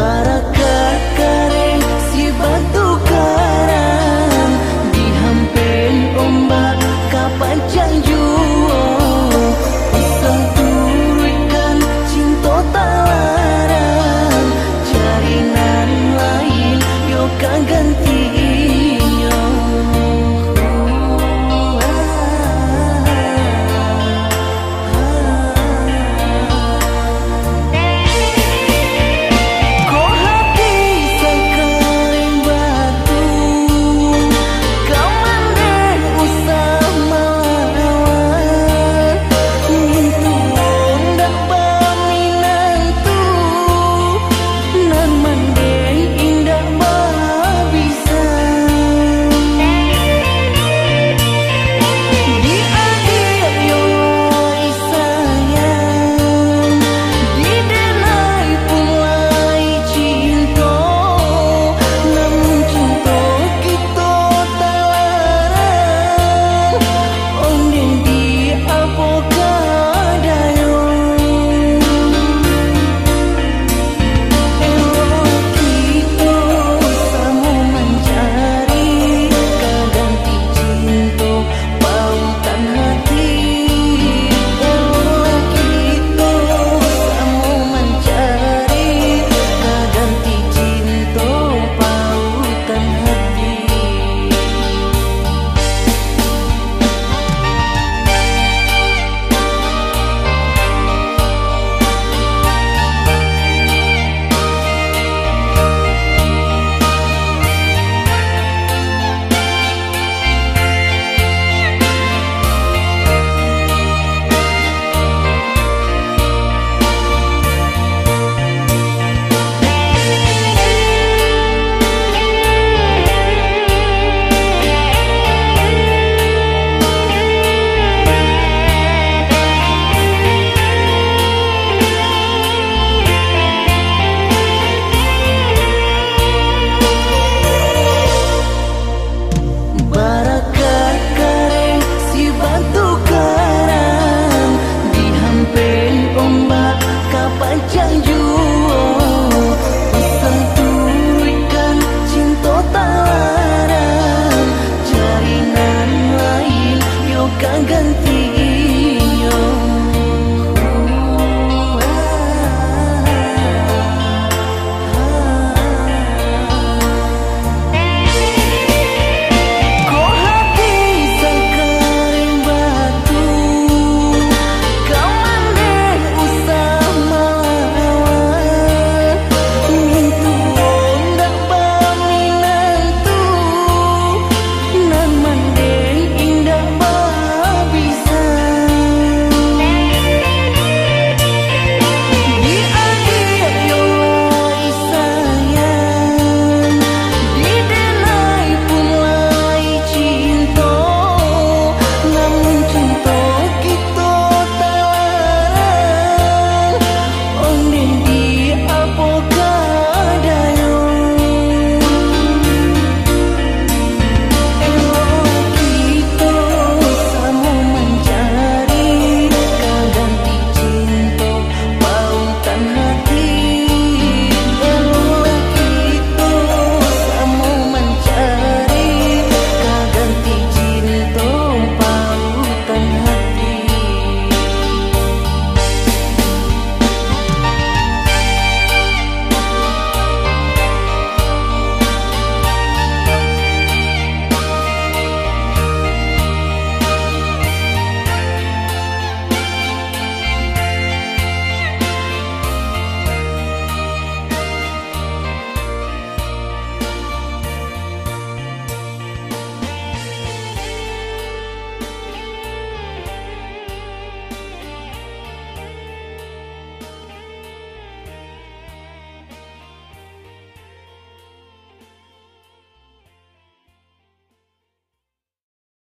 ganti